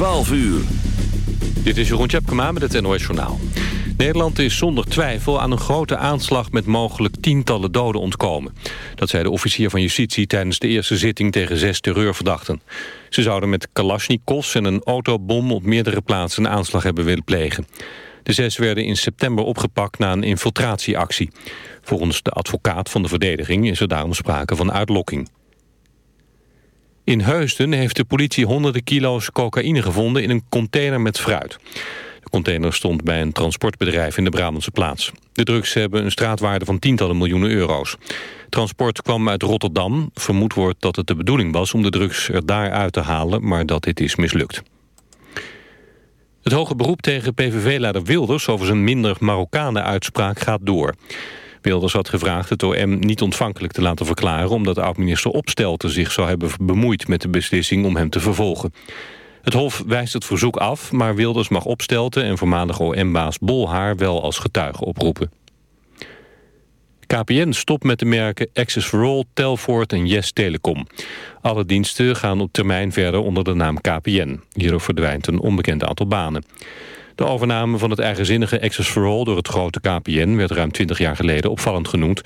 12 uur. Dit is Jeroen Tjepkema met het NOS Journaal. Nederland is zonder twijfel aan een grote aanslag met mogelijk tientallen doden ontkomen. Dat zei de officier van justitie tijdens de eerste zitting tegen zes terreurverdachten. Ze zouden met kalasjnikovs en een autobom op meerdere plaatsen een aanslag hebben willen plegen. De zes werden in september opgepakt na een infiltratieactie. Volgens de advocaat van de verdediging is er daarom sprake van uitlokking. In Heusden heeft de politie honderden kilo's cocaïne gevonden in een container met fruit. De container stond bij een transportbedrijf in de Brabantse plaats. De drugs hebben een straatwaarde van tientallen miljoenen euro's. Transport kwam uit Rotterdam. Vermoed wordt dat het de bedoeling was om de drugs er daar uit te halen, maar dat dit is mislukt. Het hoge beroep tegen PVV-leider Wilders over zijn minder Marokkanen-uitspraak gaat door. Wilders had gevraagd het OM niet ontvankelijk te laten verklaren... omdat oud-minister Opstelten zich zou hebben bemoeid met de beslissing om hem te vervolgen. Het Hof wijst het verzoek af, maar Wilders mag Opstelten... en voormalig OM-baas Bolhaar wel als getuige oproepen. KPN stopt met de merken Access for All, Telfort en Yes Telecom. Alle diensten gaan op termijn verder onder de naam KPN. Hierdoor verdwijnt een onbekend aantal banen. De overname van het eigenzinnige Access for All door het grote KPN... werd ruim 20 jaar geleden opvallend genoemd.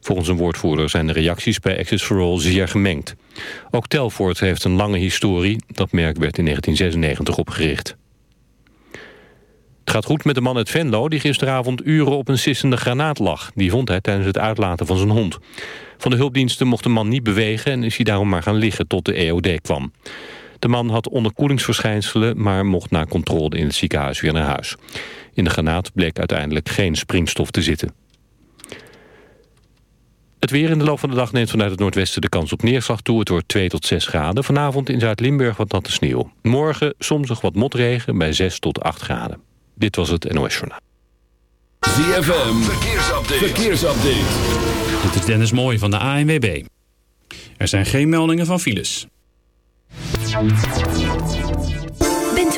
Volgens een woordvoerder zijn de reacties bij Access for All zeer gemengd. Ook Telfort heeft een lange historie. Dat merk werd in 1996 opgericht. Het gaat goed met de man uit Venlo die gisteravond uren op een sissende granaat lag. Die vond hij tijdens het uitlaten van zijn hond. Van de hulpdiensten mocht de man niet bewegen en is hij daarom maar gaan liggen tot de EOD kwam. De man had onderkoelingsverschijnselen, maar mocht na controle in het ziekenhuis weer naar huis. In de granaat bleek uiteindelijk geen springstof te zitten. Het weer in de loop van de dag neemt vanuit het noordwesten de kans op neerslag toe. Het wordt 2 tot 6 graden. Vanavond in Zuid-Limburg wat natte sneeuw. Morgen soms nog wat motregen bij 6 tot 8 graden. Dit was het NOS Journaal. ZFM, verkeersupdate. verkeersupdate. Dit is Dennis Mooij van de ANWB. Er zijn geen meldingen van files. Thank you.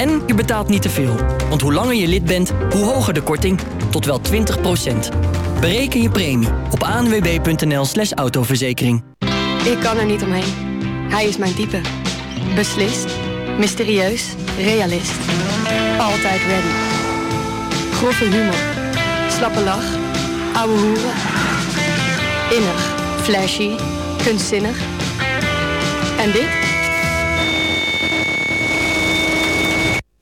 En je betaalt niet te veel. Want hoe langer je lid bent, hoe hoger de korting. Tot wel 20% Bereken je premie op anwb.nl slash autoverzekering. Ik kan er niet omheen. Hij is mijn type. Beslist, mysterieus, realist. Altijd ready. Grove humor. Slappe lach. Ouwe hoeren. Innig, flashy, kunstzinnig. En dit?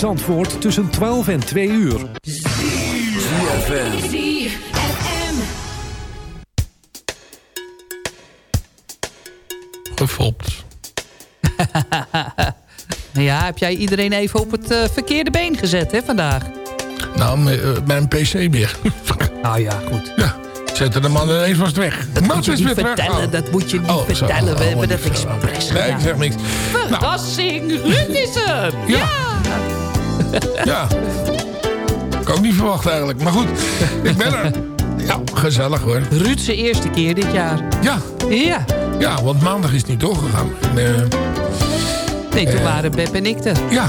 Zandvoort tussen 12 en 2 uur. Gefopt. Ja, heb jij iedereen even op het eh, verkeerde been gezet hè, vandaag? Nou, met, eh, pc weer. Nou ja, goed. ja, zette de man ineens vast weg. Dat Man moet je is niet weer vertellen, dat moet je niet Oh, vertellen. We Oh, hebben dat expres Nee, ik gedaan. zeg niks. Nou, Verrassing, Ruud is er! Ja. ja. Ik ook niet verwacht eigenlijk. Maar goed, ik ben er. Ja, gezellig hoor. Ruud zijn eerste keer dit jaar. Ja, Ja. ja want maandag is het niet doorgegaan. En, Nee, toen Eh. waren Beb en ik er. ja,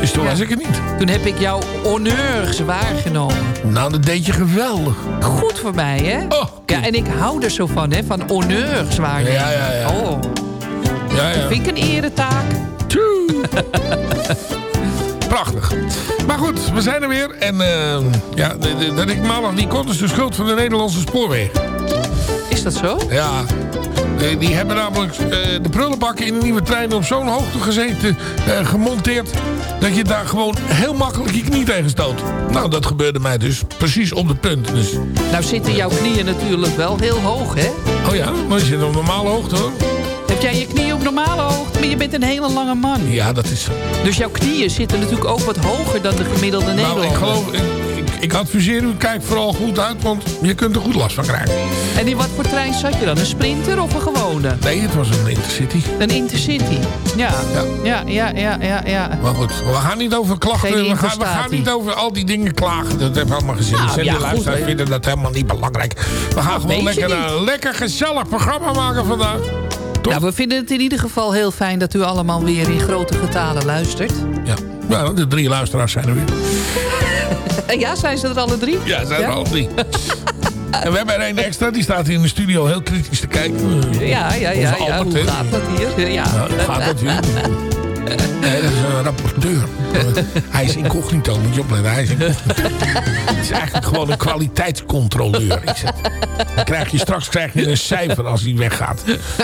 dus toen Ja. was ik er niet. Toen heb ik jouw honneurs waargenomen. Nou, dat deed je geweldig. Goed voor mij, hè? Oh, Ja, en ik hou er zo van, hè? Van honneurs waarnemen. Ja, ja, ja. Oh, ja, ja. vind ik een eretaak. Tjoe. Prachtig. Maar goed, we zijn er weer. En eh, ja, dat ik maandag niet kon is de schuld van de Nederlandse spoorwegen. Is dat zo? Ja, die hebben namelijk eh, de prullenbakken in de nieuwe treinen op zo'n hoogte gezeten, eh, gemonteerd, dat je daar gewoon heel makkelijk je knie tegen stoot. Nou, dat gebeurde mij dus precies op de punt. Dus, Nou zitten jouw knieën natuurlijk wel heel hoog, hè? oh ja, maar je zit op normale hoogte hoor. Heb jij je knieën normale hoogte? Maar je bent een hele lange man. Ja, dat is zo. Dus jouw knieën zitten natuurlijk ook wat hoger dan de gemiddelde Nou, Nederlander. ik geloof, ik, ik, ik adviseer u, kijk vooral goed uit, want je kunt er goed last van krijgen. En in wat voor trein zat je dan? Een sprinter of een gewone? Nee, het was een intercity. Een intercity. Ja, Ja. ja, ja, ja, ja. ja. Maar goed, we gaan niet over klachten. We gaan, we gaan niet over al die dingen klagen. Dat heeft allemaal gezin. Nou, de ja, hè. vinden dat helemaal niet belangrijk. We gaan gewoon lekker een lekker gezellig programma maken vandaag. Toch? Nou, we vinden het in ieder geval heel fijn dat u allemaal weer in grote getalen luistert. Ja. ja, de drie luisteraars zijn er weer. En ja, zijn ze er alle drie? Ja, zijn er al drie. en we hebben er een extra. Die staat hier in de studio heel kritisch te kijken. Ja, ja, ja. Ja. Albert, Hoe gaat dat hier? Ja. Ja, gaat dat weer. Nee, dat is een rapporteur. Hij is incognito, moet je opletten. Hij is incognito. Het is eigenlijk gewoon een kwaliteitscontroleur. Dan krijg je straks krijg je een cijfer als hij weggaat.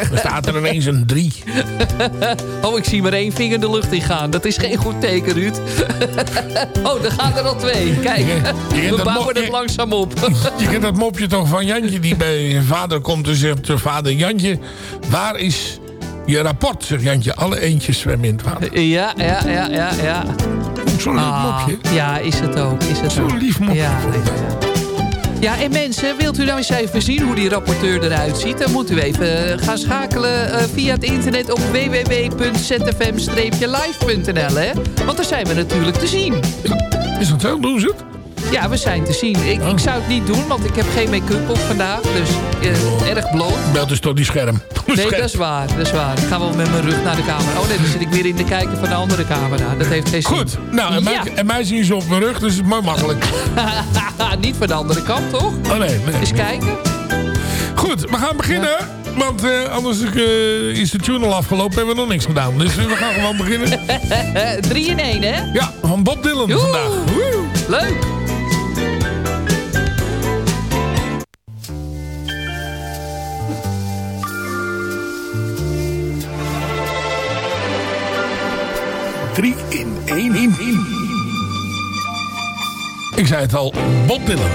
Dan staat er ineens een 3. Oh, ik zie maar één vinger de lucht in gaan. Dat is geen goed teken, Ruud. Oh, er gaan er al twee. Kijk, Je- je kent we bouwen het langzaam op. Je kent dat mopje toch van Jantje die bij vader komt en zegt... Vader Jantje, waar is je rapport? Zegt Jantje, alle eentjes zwemmen in het water. Ja, ja, ja, ja, ja. Zo'n leuk Ah, mopje. ja, is het ook. Is het Zo'n lief mopje. Ja. Ja, en mensen, wilt u nou eens even zien hoe die rapporteur eruit ziet? Dan moet u even eh, gaan schakelen eh, via het internet op www.zfm-live.nl, hè? Want daar zijn we natuurlijk te zien. Is dat zo? Doen ze het? Ja, we zijn te zien. Ik, ik zou het niet doen, want ik heb geen make-up op vandaag. Dus eh, erg bloot. Belt dus toch die scherm. Nee, dat is waar. Dat is waar. Ik ga wel met mijn rug naar de camera. Oh nee, dan zit ik weer in de kijker van de andere camera. Dat heeft geen zin. Goed, nou, en mij, Ja. en mij zien ze op mijn rug, dus het is maar makkelijk. niet van de andere kant, toch? Oh nee, nee. Eens kijken. Goed, we gaan beginnen. Want eh, anders eh, is de tune al afgelopen en hebben we nog niks gedaan. Dus we gaan gewoon beginnen. Eh, drie in één, hè? Ja, van Bob Dylan vandaag. Woe. Leuk. 3 in 1. In, in. Ik zei het al, Bob Dylan.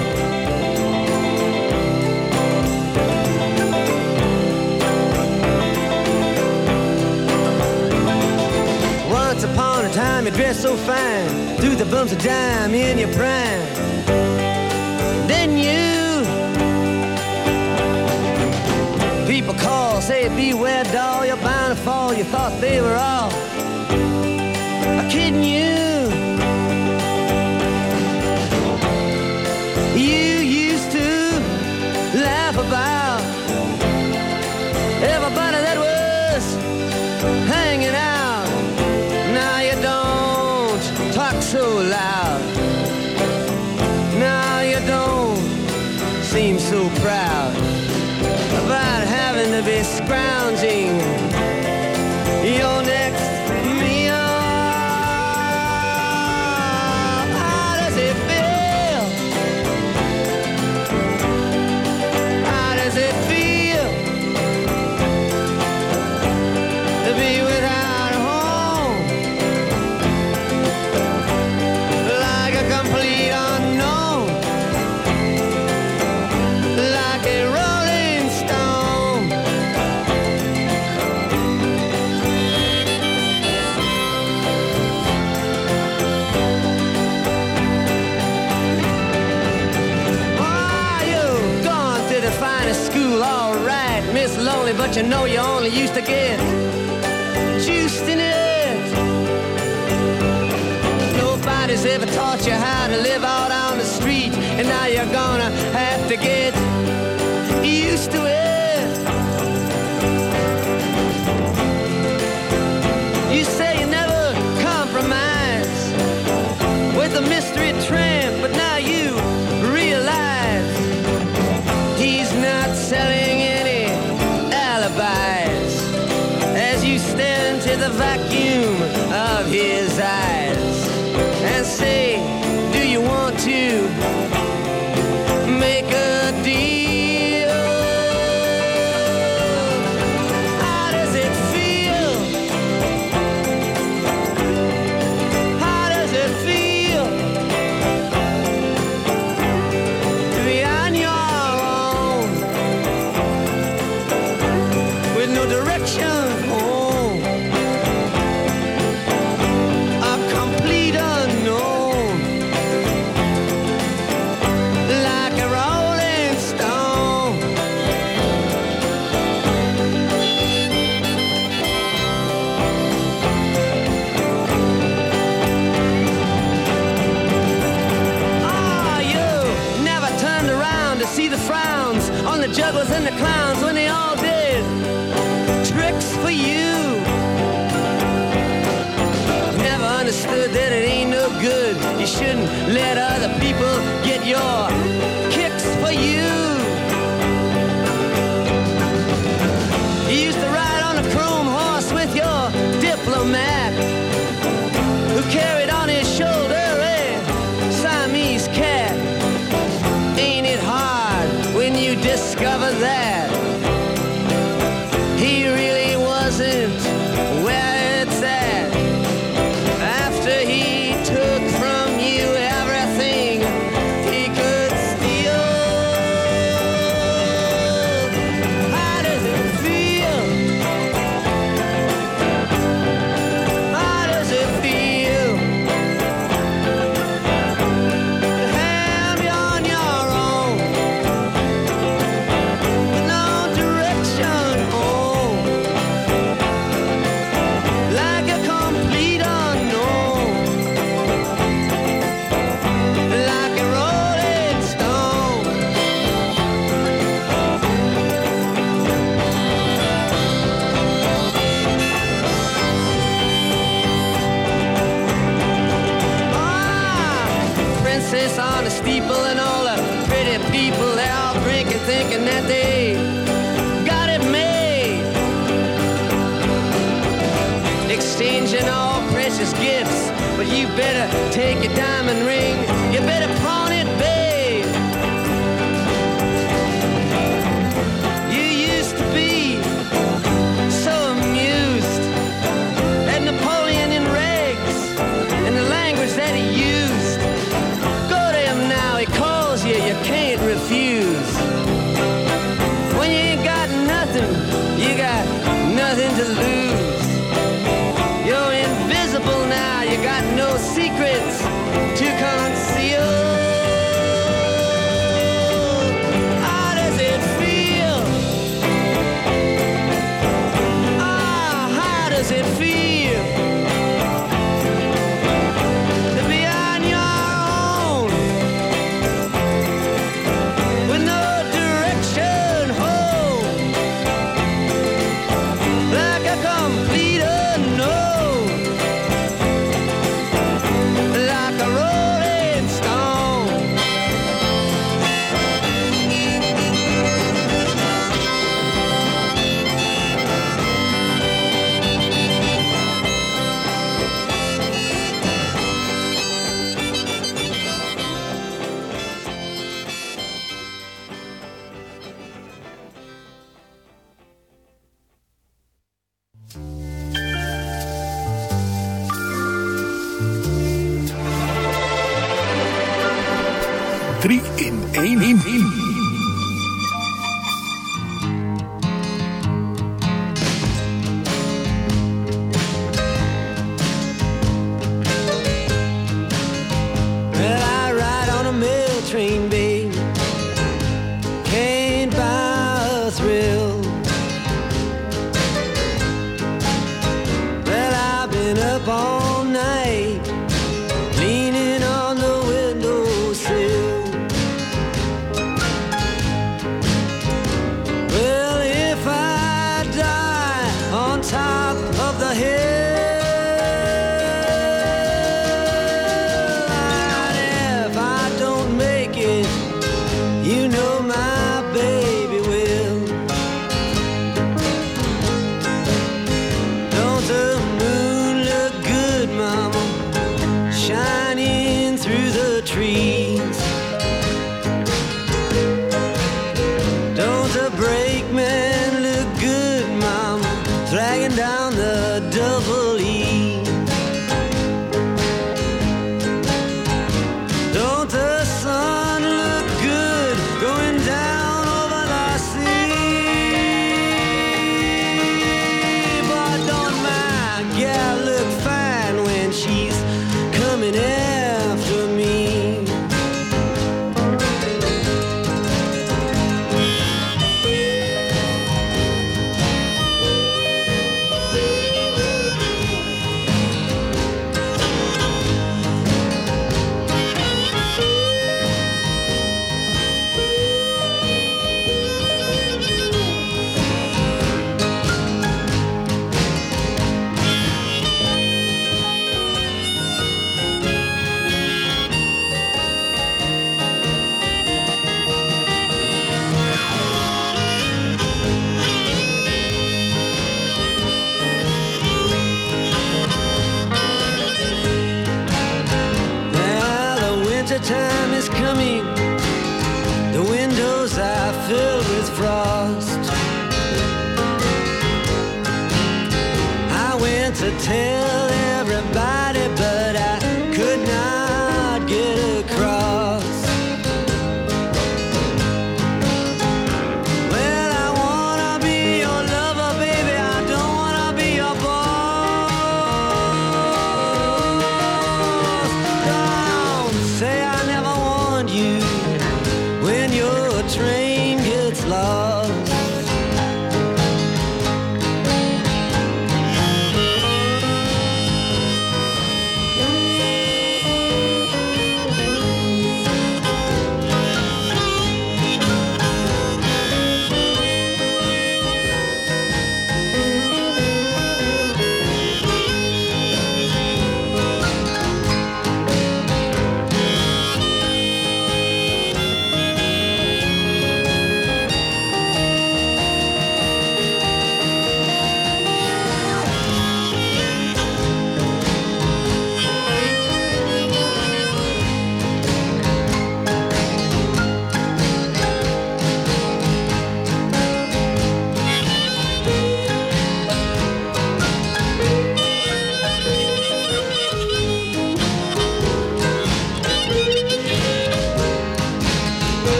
upon a time you dressed so fine Through the bumps of dime in your prime Didn't you? People call, say beware doll You're bound to fall, you thought they were all you. you know you only used to get juiced in it. Nobody's ever taught you how to live out on the street, and now you're gonna have to get used to it. You say you never compromise with a mystery.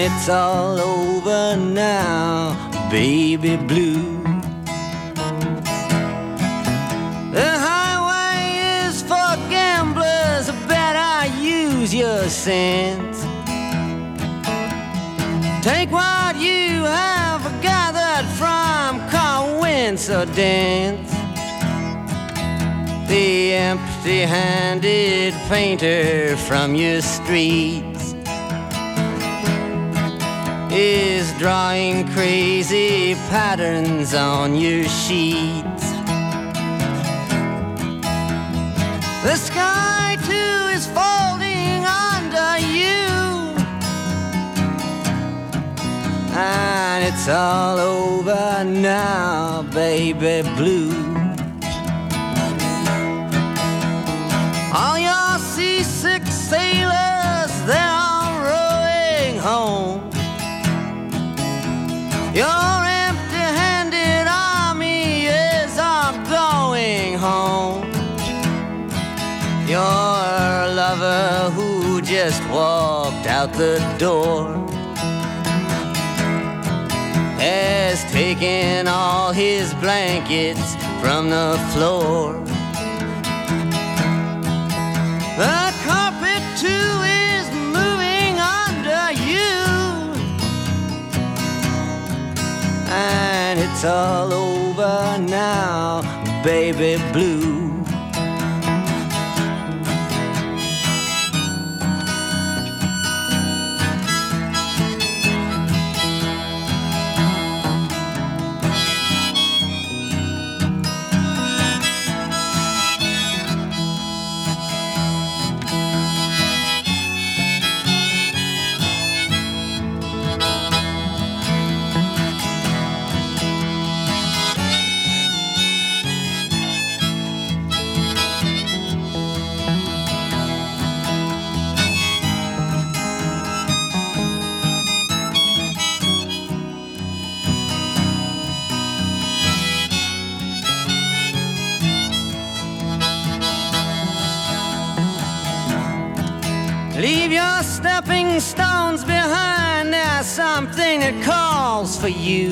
And it's all over now, baby blue. The highway is for gamblers, better use your sense. Take what you have gathered from coincidence. The empty handed painter from your streets is drawing crazy patterns on your sheets. The sky too is folding under you, and it's all over now, baby blue. Out the door has taken all his blankets from the floor. The carpet too is moving under you, and it's all over now, baby blue. Something that calls for you.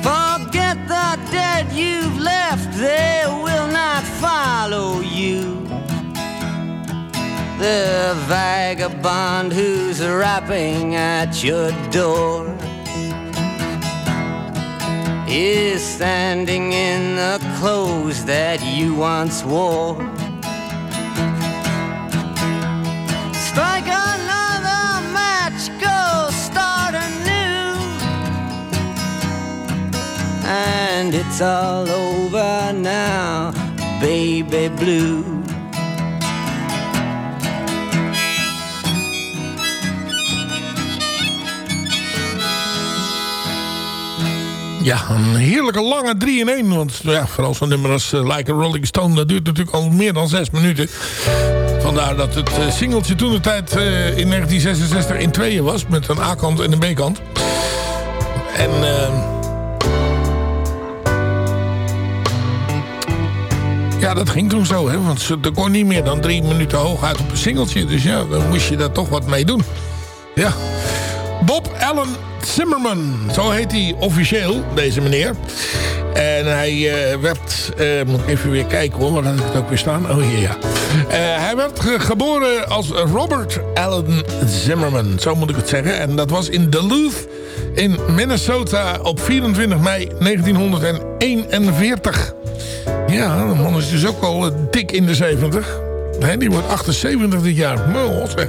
Forget the dead you've left, they will not follow you. The vagabond who's rapping at your door is standing in the clothes that you once wore. And it's all over now, baby blue. Ja, een heerlijke lange 3 in 1. Want ja, vooral zo'n nummer als eh, Like a Rolling Stone... dat duurt natuurlijk al meer dan 6 minuten. Vandaar dat het eh, singeltje toen de tijd eh, in 1966 in tweeën was. Met een A-kant en een B-kant. En... Dat ging toen zo, hè. Want ze- er kon niet meer dan drie minuten hooguit op een singeltje. Dus ja, dan moest je daar toch wat mee doen. Ja. Bob Allen Zimmerman. Zo heet hij officieel, deze meneer. En hij eh, werd... eh, moet ik even weer kijken hoor, waar had ik het ook weer staan? Oh hier, ja. Eh, hij werd ge- geboren als Robert Allen Zimmerman. Zo moet ik het zeggen. En dat was in Duluth in Minnesota op 24 mei 1941. Ja, de man is dus ook al eh, dik in de 70. Nee, die wordt 78 dit jaar. Zeg.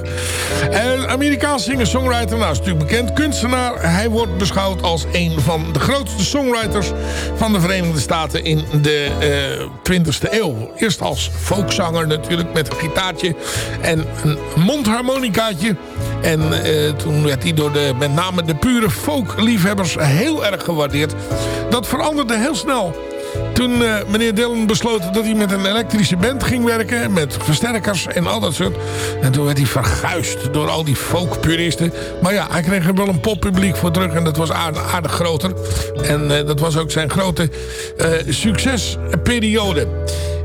En Amerikaans singer-songwriter, nou is natuurlijk bekend. Kunstenaar, hij wordt beschouwd als een van de grootste songwriters van de Verenigde Staten in de eh 20e eeuw. Eerst als folkzanger natuurlijk met een gitaartje en een mondharmonicaatje. En eh, toen werd hij door de, met name de pure folkliefhebbers heel erg gewaardeerd. Dat veranderde heel snel. Toen eh, meneer Dillon besloot dat hij met een elektrische band ging werken. Met versterkers en al dat soort. En toen werd hij verguisd door al die folkpuristen. Maar ja, hij kreeg er wel een poppubliek voor terug. En dat was aardig, groter. En eh, dat was ook zijn grote eh, succesperiode.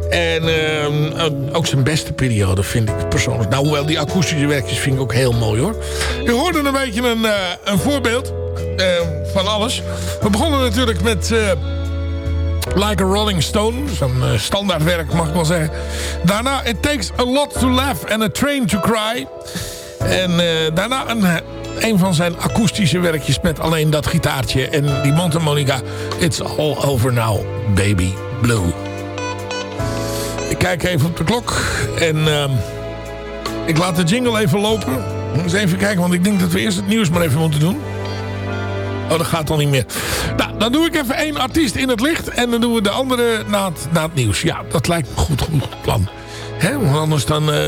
En ehm, ook zijn beste periode vind ik persoonlijk. Nou, hoewel die akoestische werkjes vind ik ook heel mooi hoor. Je hoorde een beetje een, een voorbeeld eh, van alles. We begonnen natuurlijk met... Like a Rolling Stone. Zo'n eh, standaardwerk mag ik wel zeggen. Daarna It Takes a Lot to Laugh and a Train to Cry. En eh, daarna een, eh, een van zijn akoestische werkjes met alleen dat gitaartje en die mondharmonica. It's all over now, baby blue. Ik kijk even op de klok en ehm, ik laat de jingle even lopen. Eens even kijken, want ik denk dat we eerst het nieuws maar even moeten doen. Oh, dat gaat dan niet meer. Nou, dan doe ik even één artiest in het licht. En dan doen we de andere na het, na het nieuws. Ja, dat lijkt me goed, goed plan. Hè, want anders dan... eh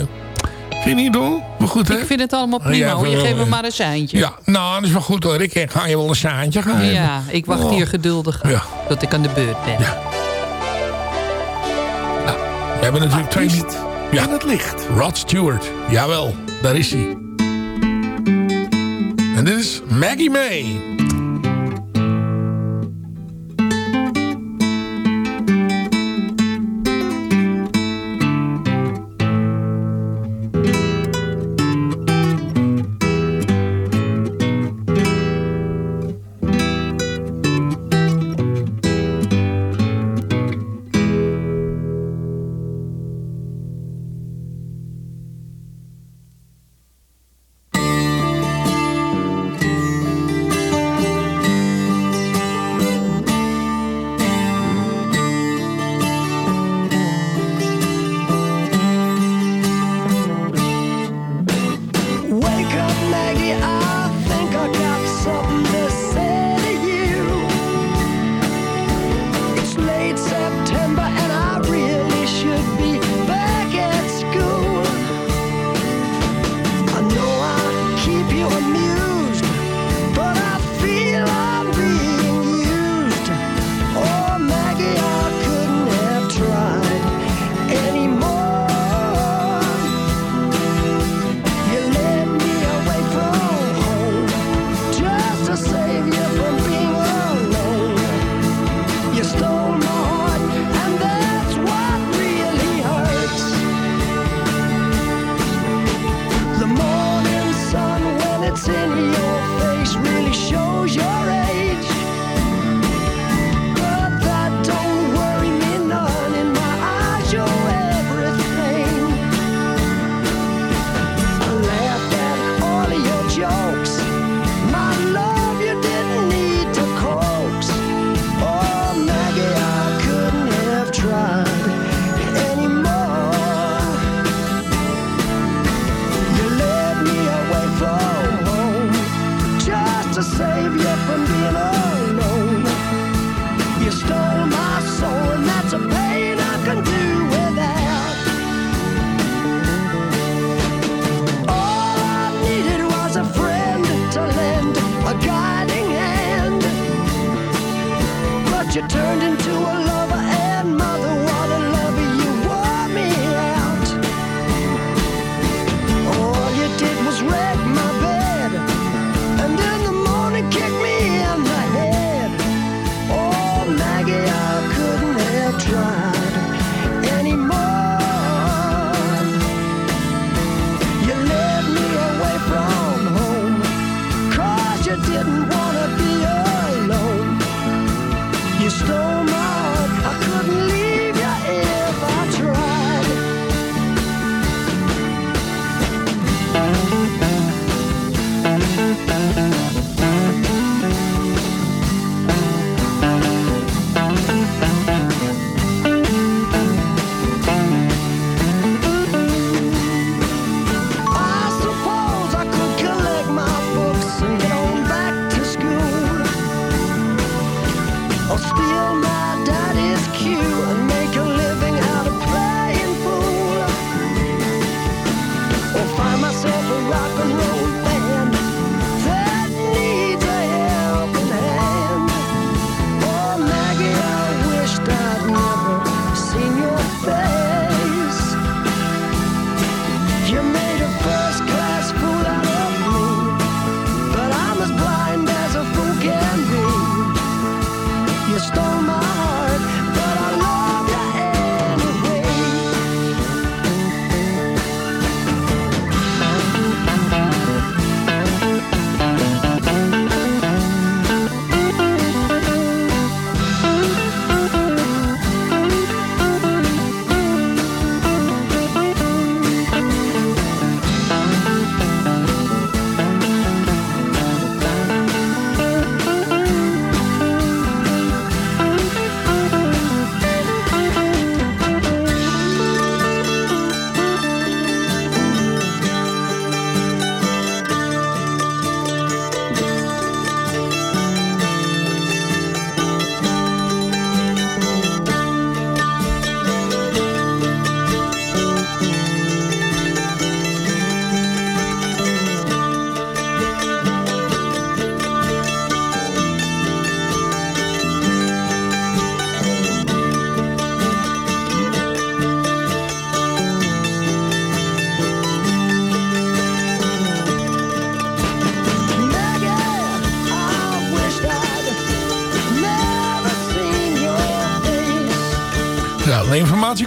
vind je niet, hoor? Maar goed, hè? Ik vind het allemaal prima Ja, hoor. Je geeft me eh, maar een seintje. Ja, nou, dat is wel goed hoor. Ik ga je wel een saantje gaan hebben. Ja, ik wacht Oh. hier geduldig Ja. tot ik aan de beurt ben. Ja. We hebben natuurlijk twee... Artiest Ja. in het licht. Rod Stewart. Jawel, daar is hij. En dit is Maggie May.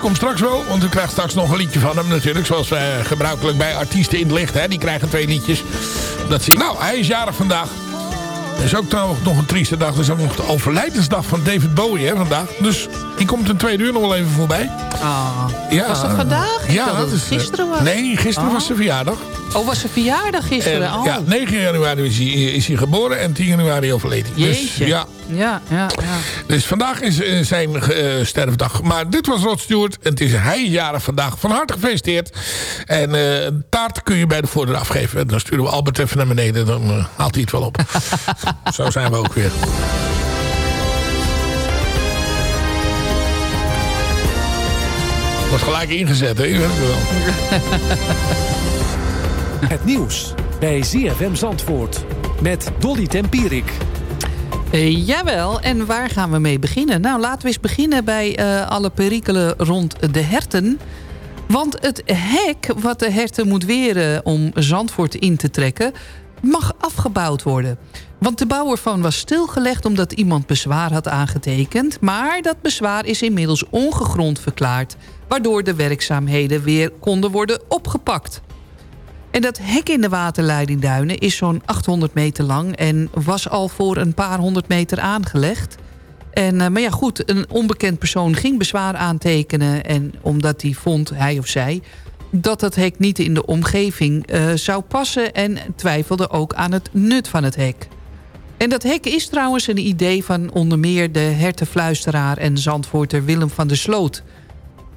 Komt straks wel, want u krijgt straks nog een liedje van hem natuurlijk. Zoals uh, gebruikelijk bij artiesten in het licht. Hè. Die krijgen twee liedjes. Dat zie Nou, hij is jarig vandaag. Er is ook nog een trieste dag. Er is nog de overlijdensdag van David Bowie hè, vandaag. Dus die komt een tweede uur nog wel even voorbij. Ah, Ja. was dat vandaag? Ja, dat is, gisteren was. Nee, gisteren Oh. was zijn verjaardag. Oh, was zijn verjaardag gisteren? En, oh. Ja, 9 januari is hij, is hij geboren en 10 januari overleden. Dus, Jeetje. ja, Ja, ja, ja. dus vandaag is eh, zijn eh, sterfdag. Maar dit was Rod Stewart. En het is hij jarig vandaag. Van harte gefeliciteerd. En eh, een taart kun je bij de voordeur afgeven. En dan sturen we Albert even naar beneden. Dan haalt hij het wel op. Zo zijn we ook weer. Wordt gelijk ingezet, hè? Het nieuws bij ZFM Zandvoort met Dolly Tempierik. Eh, jawel, en waar gaan we mee beginnen? Nou, laten we eens beginnen bij eh, alle perikelen rond de herten. Want het hek wat de herten moet weren om Zandvoort in te trekken... mag afgebouwd worden. Want de bouw ervan was stilgelegd omdat iemand bezwaar had aangetekend... maar dat bezwaar is inmiddels ongegrond verklaard... waardoor de werkzaamheden weer konden worden opgepakt. En dat hek in de waterleidingduinen is zo'n 800 meter lang... en was al voor een paar honderd meter aangelegd. En, eh, maar ja, goed, een onbekend persoon ging bezwaar aantekenen... en omdat hij vond, hij of zij, dat het hek niet in de omgeving eh, zou passen... en twijfelde ook aan het nut van het hek. En dat hek is trouwens een idee van onder meer de hertenfluisteraar... en zandvoorter Willem van der Sloot...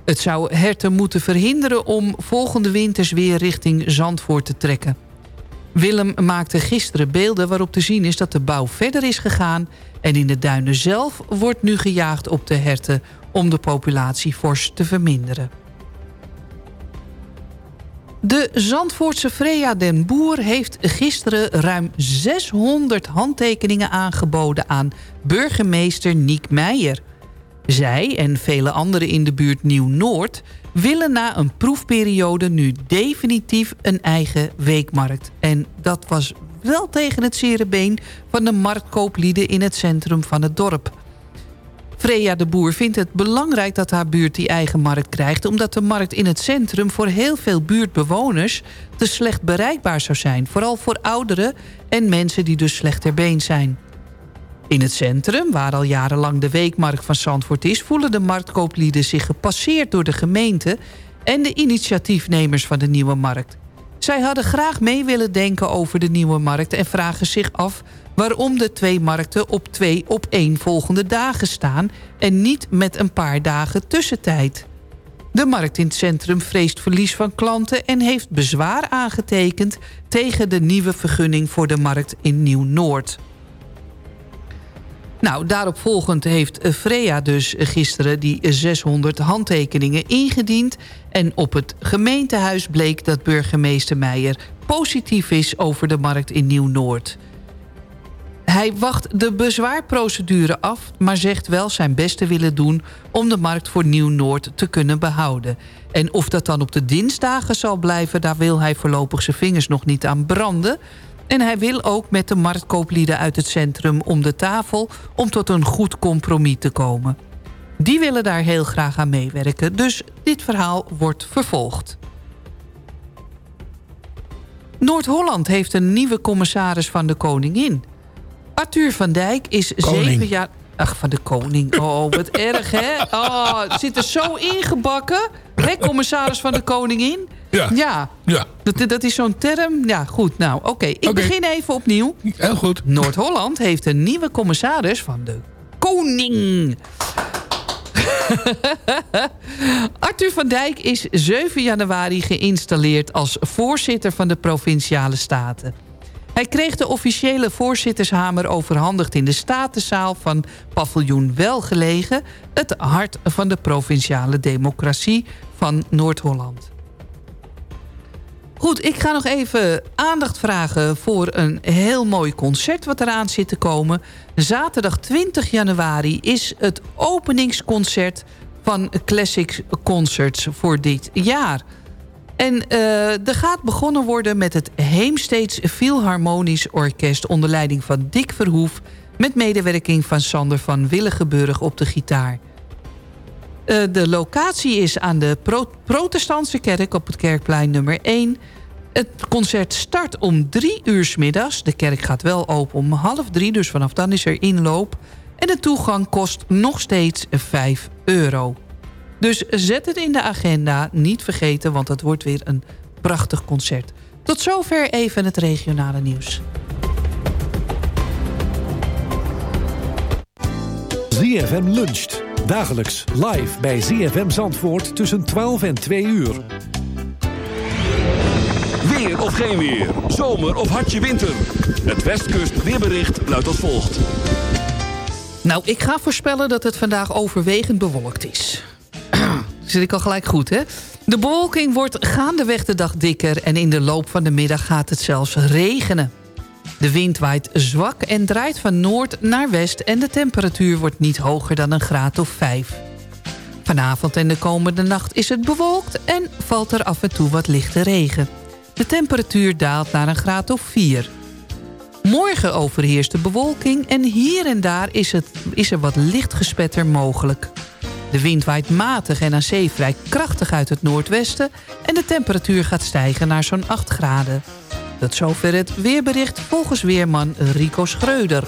Het zou herten moeten verhinderen om volgende winters weer richting Zandvoort te trekken. Willem maakte gisteren beelden waarop te zien is dat de bouw verder is gegaan... en in de duinen zelf wordt nu gejaagd op de herten om de populatie fors te verminderen. De Zandvoortse Freya den Boer heeft gisteren ruim 600 handtekeningen aangeboden aan burgemeester Niek Meijer... Zij en vele anderen in de buurt Nieuw-Noord... willen na een proefperiode nu definitief een eigen weekmarkt. En dat was wel tegen het zere been van de marktkooplieden in het centrum van het dorp. Freya de Boer vindt het belangrijk dat haar buurt die eigen markt krijgt... omdat de markt in het centrum voor heel veel buurtbewoners... te slecht bereikbaar zou zijn. Vooral voor ouderen en mensen die dus slecht ter been zijn. In het centrum, waar al jarenlang de weekmarkt van Zandvoort is... voelen de marktkooplieden zich gepasseerd door de gemeente... en de initiatiefnemers van de Nieuwe Markt. Zij hadden graag mee willen denken over de Nieuwe Markt... en vragen zich af waarom de twee markten op twee op één volgende dagen staan... en niet met een paar dagen tussentijd. De markt in het centrum vreest verlies van klanten... en heeft bezwaar aangetekend tegen de nieuwe vergunning voor de markt in Nieuw-Noord. Nou, daarop volgend heeft Freya dus gisteren die 600 handtekeningen ingediend. En op het gemeentehuis bleek dat burgemeester Meijer positief is over de markt in Nieuw-Noord. Hij wacht de bezwaarprocedure af, maar zegt wel zijn best te willen doen... om de markt voor Nieuw-Noord te kunnen behouden. En of dat dan op de dinsdagen zal blijven... daar wil hij voorlopig zijn vingers nog niet aan branden... En hij wil ook met de marktkooplieden uit het centrum om de tafel... om tot een goed compromis te komen. Die willen daar heel graag aan meewerken. Dus dit verhaal wordt vervolgd. Noord-Holland heeft een nieuwe commissaris van de Koningin. Arthur van Dijk is Koning. zeven jaar... Ach, van de koning. Oh, wat erg, hè? Oh, het zit er zo ingebakken. Hè, commissaris van de koningin? Ja. Ja. Ja, Dat, dat is zo'n term. Ja, goed. Nou, oké. Ik begin even opnieuw. heel goed. Noord-Holland heeft een nieuwe commissaris van de koning. Arthur van Dijk is 7 januari geïnstalleerd als voorzitter van de Provinciale Staten. Hij kreeg de officiële voorzittershamer overhandigd in de Statenzaal van paviljoen Welgelegen... het hart van de provinciale democratie van Noord-Holland. Goed, ik ga nog even aandacht vragen voor een heel mooi concert wat eraan zit te komen. Zaterdag 20 januari is het openingsconcert van Classics Concerts voor dit jaar. En eh, er gaat begonnen worden met het Heemsteeds Philharmonisch Orkest... onder leiding van Dick Verhoef... met medewerking van Sander van Willigenburg op de gitaar. Eh, de locatie is aan de Pro Protestantse kerk op het kerkplein nummer 1. Het concert start om drie uur middags. De kerk gaat wel open om half drie, dus vanaf dan is er inloop. En de toegang kost nog steeds 5 euro. Dus zet het in de agenda, niet vergeten, want het wordt weer een prachtig concert. Tot zover even het regionale nieuws. ZFM luncht. Dagelijks live bij ZFM Zandvoort tussen 12 en 2 uur. Weer of geen weer. Zomer of hartje winter. Het Westkust weerbericht luidt als volgt. Nou, ik ga voorspellen dat het vandaag overwegend bewolkt is. Zit ik al gelijk goed, hè? De bewolking wordt gaandeweg de dag dikker... en in de loop van de middag gaat het zelfs regenen. De wind waait zwak en draait van noord naar west... en de temperatuur wordt niet hoger dan een graad of 5. Vanavond en de komende nacht is het bewolkt... en valt er af en toe wat lichte regen. De temperatuur daalt naar een graad of 4. Morgen overheerst de bewolking en hier en daar is, het, is er wat licht gespetter mogelijk. De wind waait matig en aan zee vrij krachtig uit het noordwesten... en de temperatuur gaat stijgen naar zo'n 8 graden. Tot zover het weerbericht volgens weerman Rico Schreuder.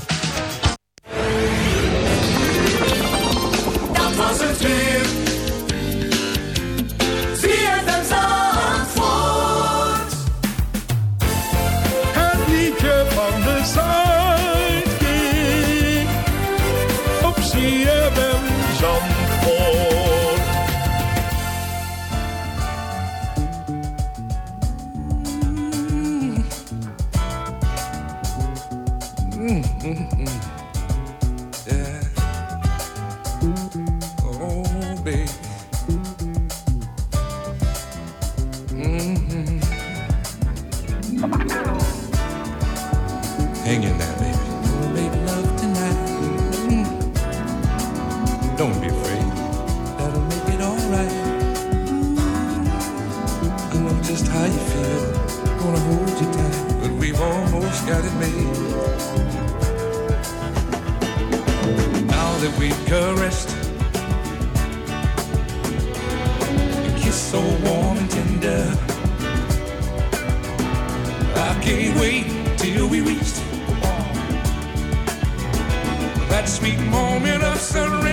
Can't wait till we reach that sweet moment of surrender.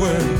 word.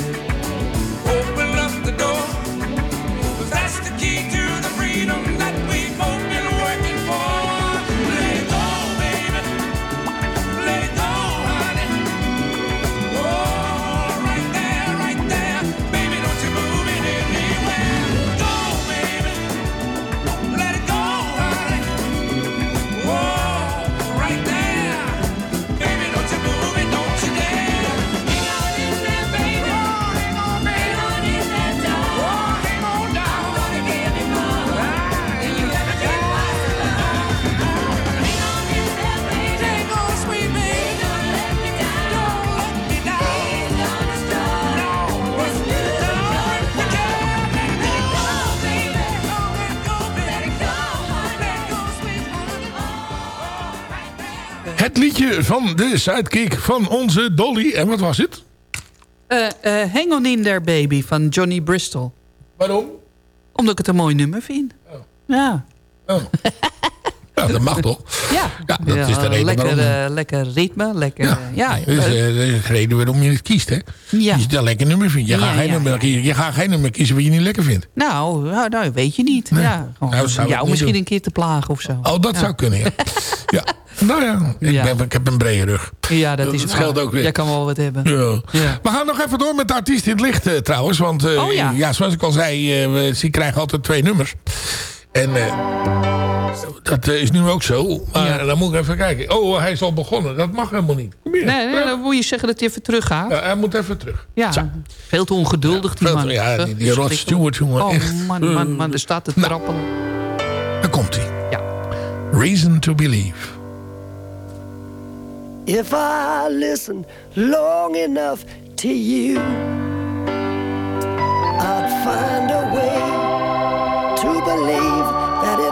Liedje van de sidekick van onze Dolly. En wat was het? Eh, eh, Hang on in there, baby, van Johnny Bristol. Waarom? Omdat ik het een mooi nummer vind. Ja. Ja, dat mag toch? Ja, dat is de reden lekker, waarom. eh, lekker ritme, lekker... Ja, ja, Dus, dat de reden waarom je het kiest, hè? Ja. Je een lekker nummer vindt. Je, Ja, gaat geen ja, nummer kiezen. je gaat geen nummer kiezen wat je niet lekker vindt. nou, nou, nou, weet je niet. Ja, gewoon Nou, dat zou jou misschien doen. een keer te plagen of zo. Oh, dat Ja. zou kunnen, ja. ja. Nou ja, ik, Ja. Ben, ik heb een brede rug. Ja, dat is Dat scheelt ook weer. Jij kan wel wat hebben. Ja. Ja. We gaan nog even door met de artiest in het licht eh, trouwens. Want Oh, ja. zoals ik al zei, ze krijgen altijd twee nummers. En eh, dat eh, is nu ook zo. Maar dan moet ik even kijken. Oh, hij is al begonnen. Dat mag helemaal niet. Kom hier. Nee, nee, dan moet je zeggen dat hij even terug gaat. Ja, hij moet even terug. Ja, veel te ongeduldig die man. ja, die- die Rod Stewart, jongen, Oh echt. man, man, man, er staat te trappelen. Daar komt hij. Ja. Reason to Believe. If I listen long enough to you, I'd find a way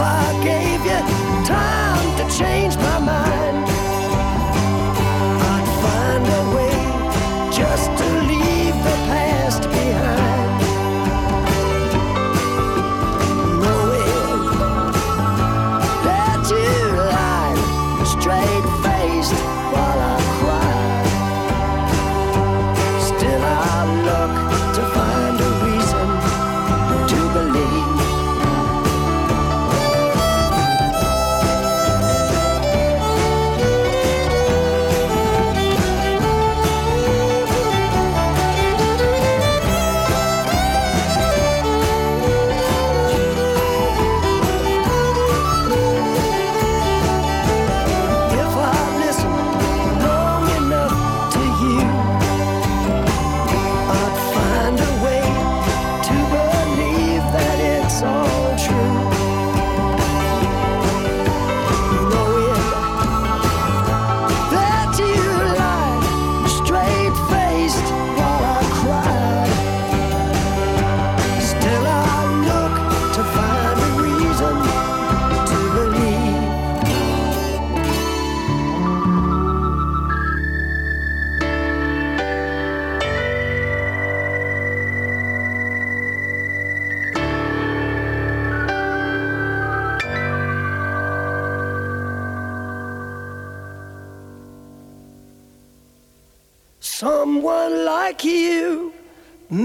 If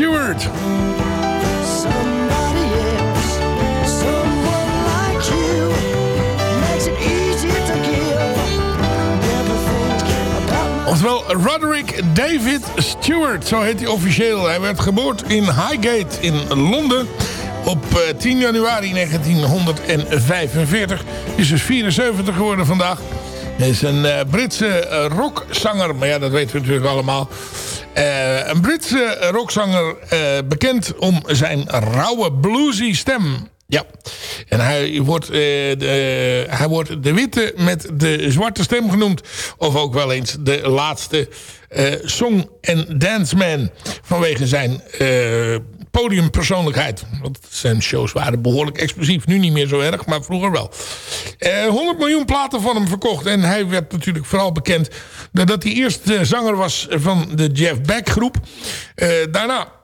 my Oftewel Roderick David Stewart, zo heet hij officieel. Hij werd geboren in Highgate in Londen op eh, 10 januari 1945. Is dus 74 geworden vandaag. Hij is een eh, Britse eh, rockzanger, maar ja, dat weten we natuurlijk allemaal. Eh, een Britse rockzanger, eh, bekend om zijn rauwe bluesy stem. Ja, en hij wordt, eh, de, hij wordt de witte met de zwarte stem genoemd. Of ook wel eens de laatste song- en danceman. Vanwege zijn podiumpersoonlijkheid. Want zijn shows waren behoorlijk explosief. Nu niet meer zo erg, maar vroeger wel. Eh 100 miljoen platen van hem verkocht. En hij werd natuurlijk vooral bekend... dat hij eerst zanger was van de Jeff Beck groep. Eh, daarna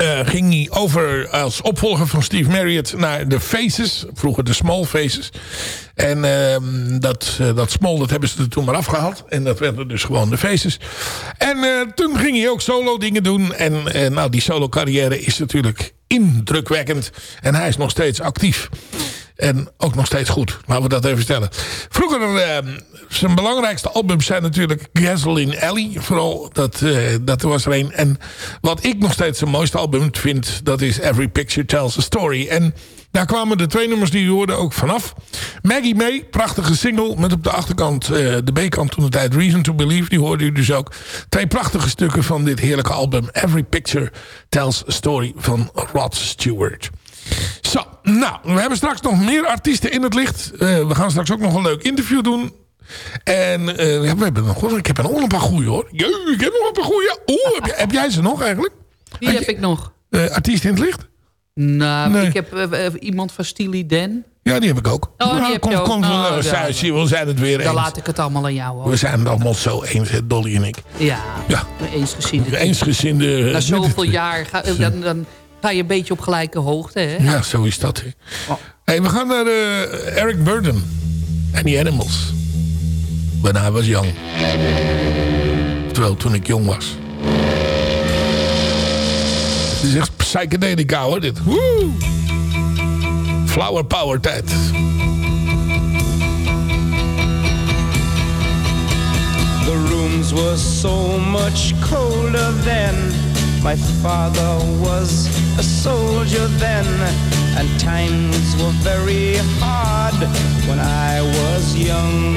eh, ging hij over als opvolger van Steve Marriott naar de Faces. Vroeger de Small Faces. En ehm, dat, eh, dat Small, dat hebben ze er toen maar afgehaald. En dat werden dus gewoon de Faces. En eh, toen ging hij ook solo dingen doen. En nou, die solo carrière is natuurlijk indrukwekkend. En hij is nog steeds actief. En ook nog steeds goed. Laten we dat even stellen. Vroeger, eh, zijn belangrijkste albums zijn natuurlijk Gasoline Alley. Vooral, dat, eh, dat was er een. En wat ik nog steeds zijn mooiste album vind... dat is Every Picture Tells a Story. En daar kwamen de twee nummers die u hoorde ook vanaf. Maggie May, prachtige single. Met op de achterkant, eh, de B-kant toen de tijd Reason to Believe. Die hoorde u dus ook. Twee prachtige stukken van dit heerlijke album. Every Picture Tells a Story van Rod Stewart. Zo, nou, we hebben straks nog meer artiesten in het licht. Eh, we gaan straks ook nog een leuk interview doen. En eh, we hebben nog, ik heb er nog een paar goeie hoor. Jee, ik heb nog een paar goeie. Oeh, heb, jij- heb jij ze nog eigenlijk? Die heb ik nog. Eh artiest in het licht? Nou, Nee. ik heb iemand van Steely Dan. Ja, die heb ik ook. Oh, die Nou, heb kom, ook. kom, Oh, ja. zijn- we zijn het weer Dan eens. laat ik het allemaal aan jou We over. zijn het allemaal zo eens, hè, Dolly en ik. Ja, Ja. eensgezinde. Eensgezinde... Na zoveel jaar ga, dan, dan ga je een beetje op gelijke hoogte. Hè? Ja, zo is dat. hè. Hey, we gaan naar eh, Eric Burden en The Animals. When I was young. Terwijl toen ik jong was. Het is echt psychedelica hoor, dit. Woe! Flower power tijd. The rooms were so much colder then. My father was a soldier then, and times were very hard when I was young.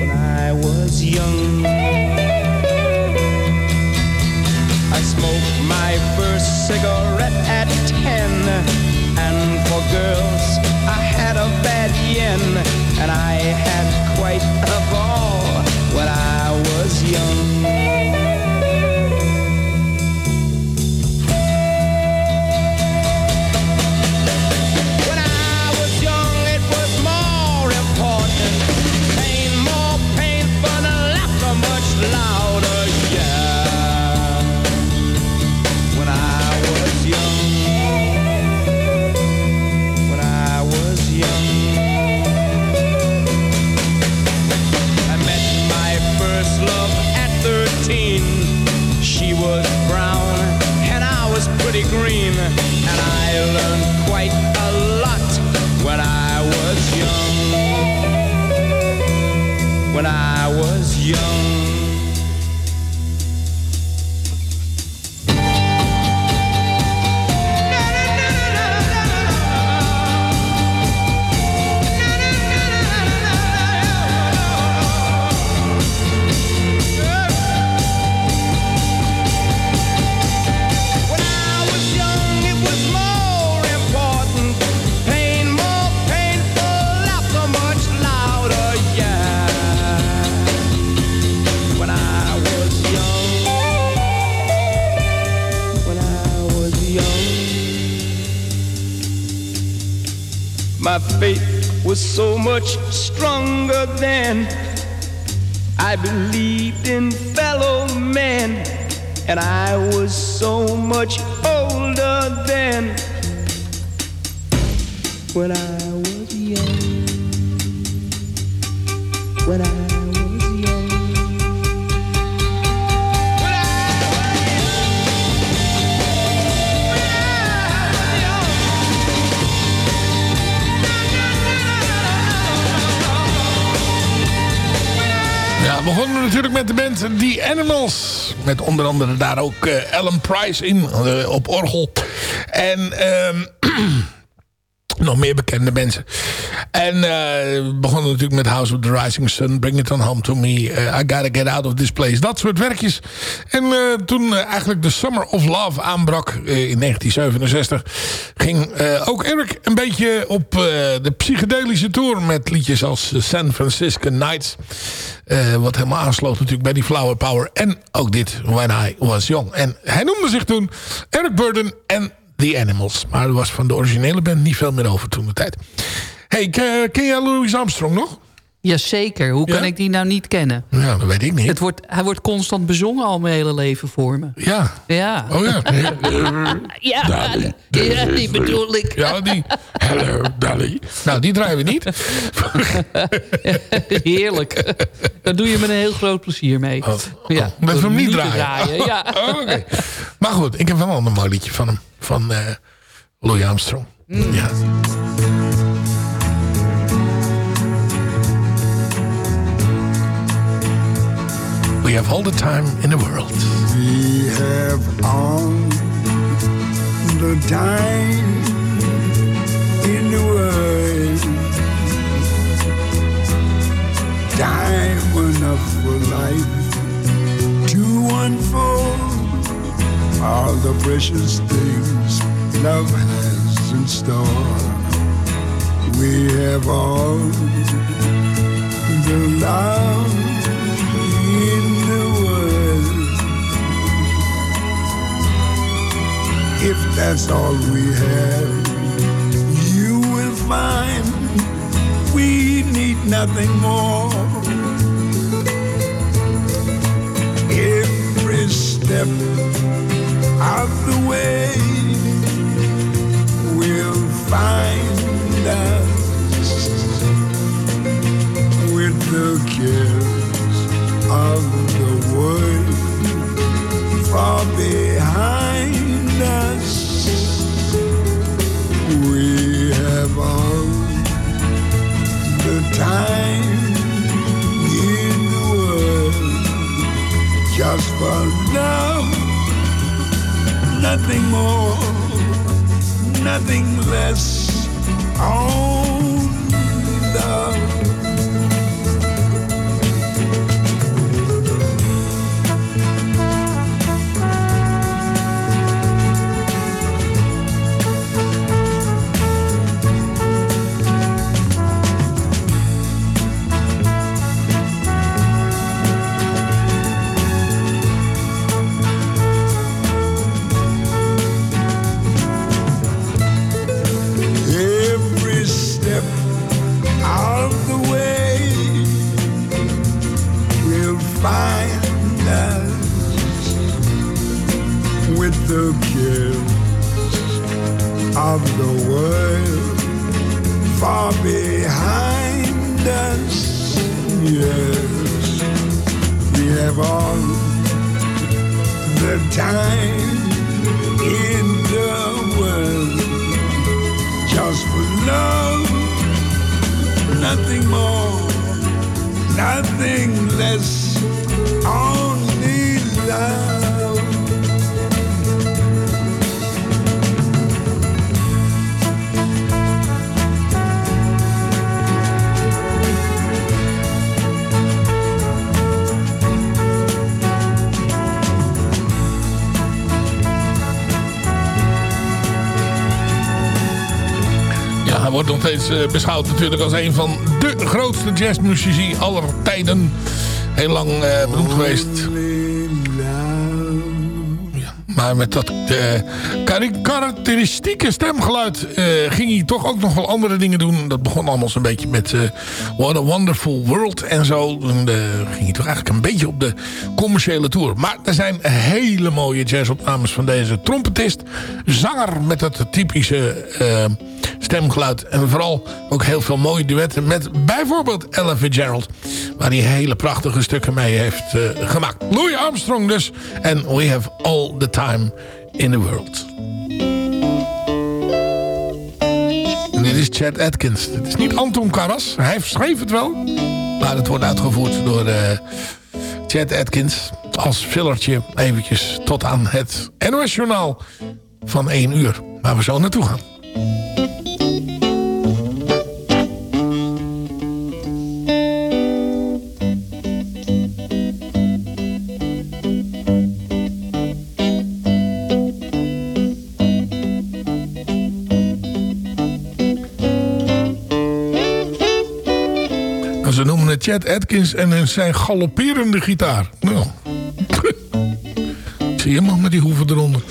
When I was young. I smoked my first cigarette at ten, and for girls I had a bad yen, and I had quite a ball when I was young. Much stronger then. I believed in fellow men, and I was so much band The Animals. Met onder andere daar ook eh, Alan Price in, eh, op orgel. En ehm, nog meer bekende mensen. En we begonnen natuurlijk met House of the Rising Sun, Bring It On Home To Me, eh, I Gotta Get Out of This Place. Dat soort werkjes. En eh, toen eigenlijk de Summer of Love aanbrak in 1967... ging ook Eric een beetje op de psychedelische tour... met liedjes als San Francisco Nights... Wat helemaal aansloot natuurlijk bij die Flower Power. En ook dit, When I Was Young. En hij noemde zich toen Eric Burden en The Animals. Maar er was van de originele band niet veel meer over toen de tijd. Hey, ken, jij Louis Armstrong nog? Jazeker, hoe kan Ja? ik die nou niet kennen? Ja, dat weet ik niet. Het wordt, hij wordt constant bezongen al mijn hele leven voor me. Ja. Ja. Oh ja. Ja, ja, die bedoel ik. Ja, die. Hello, Dolly. Nou, die draaien we niet. Heerlijk. Daar doe je me een heel groot plezier mee. ja, Met door hem niet draaien. ja. Oh, oké. Maar goed, ik heb wel een ander mooi liedje van hem. Van eh, Louis Armstrong. Ja. We have all the time in the world. We have all the time in the world. Time enough for life to unfold all the precious things love has in store. We have all the love If that's all we have, you will find we need nothing more. Every step of the way will find us with the cares of the world far behind All the time in the world just for love, nothing more, nothing less. Only of the world far behind us. Yes, we have all the time in the world just for love, nothing more, nothing less, only wordt nog steeds eh, beschouwd natuurlijk als een van de grootste jazzmuzici aller tijden. Heel lang eh, beroemd geweest. Maar met dat eh, kar- karakteristieke stemgeluid eh, ging hij toch ook nog wel andere dingen doen. Dat begon allemaal zo'n beetje met What a Wonderful World en zo. Eh, ging hij toch eigenlijk een beetje op de commerciële tour. Maar er zijn hele mooie jazzopnames van deze trompetist. Zanger met dat typische stemgeluid. En vooral ook heel veel mooie duetten met bijvoorbeeld Ella Fitzgerald. Waar hij hele prachtige stukken mee heeft eh, gemaakt. Louis Armstrong dus. En We Have All The Time In The World. En dit is Chad Atkins. Het is niet Anton Karas. Hij schreef het wel. Maar het wordt uitgevoerd door eh, Chad Atkins. Als fillertje eventjes tot aan het NOS Journaal van 1 uur. Waar we zo naartoe gaan. Chet Atkins en zijn galopperende gitaar. Nou. Zie je man met die hoeven eronder.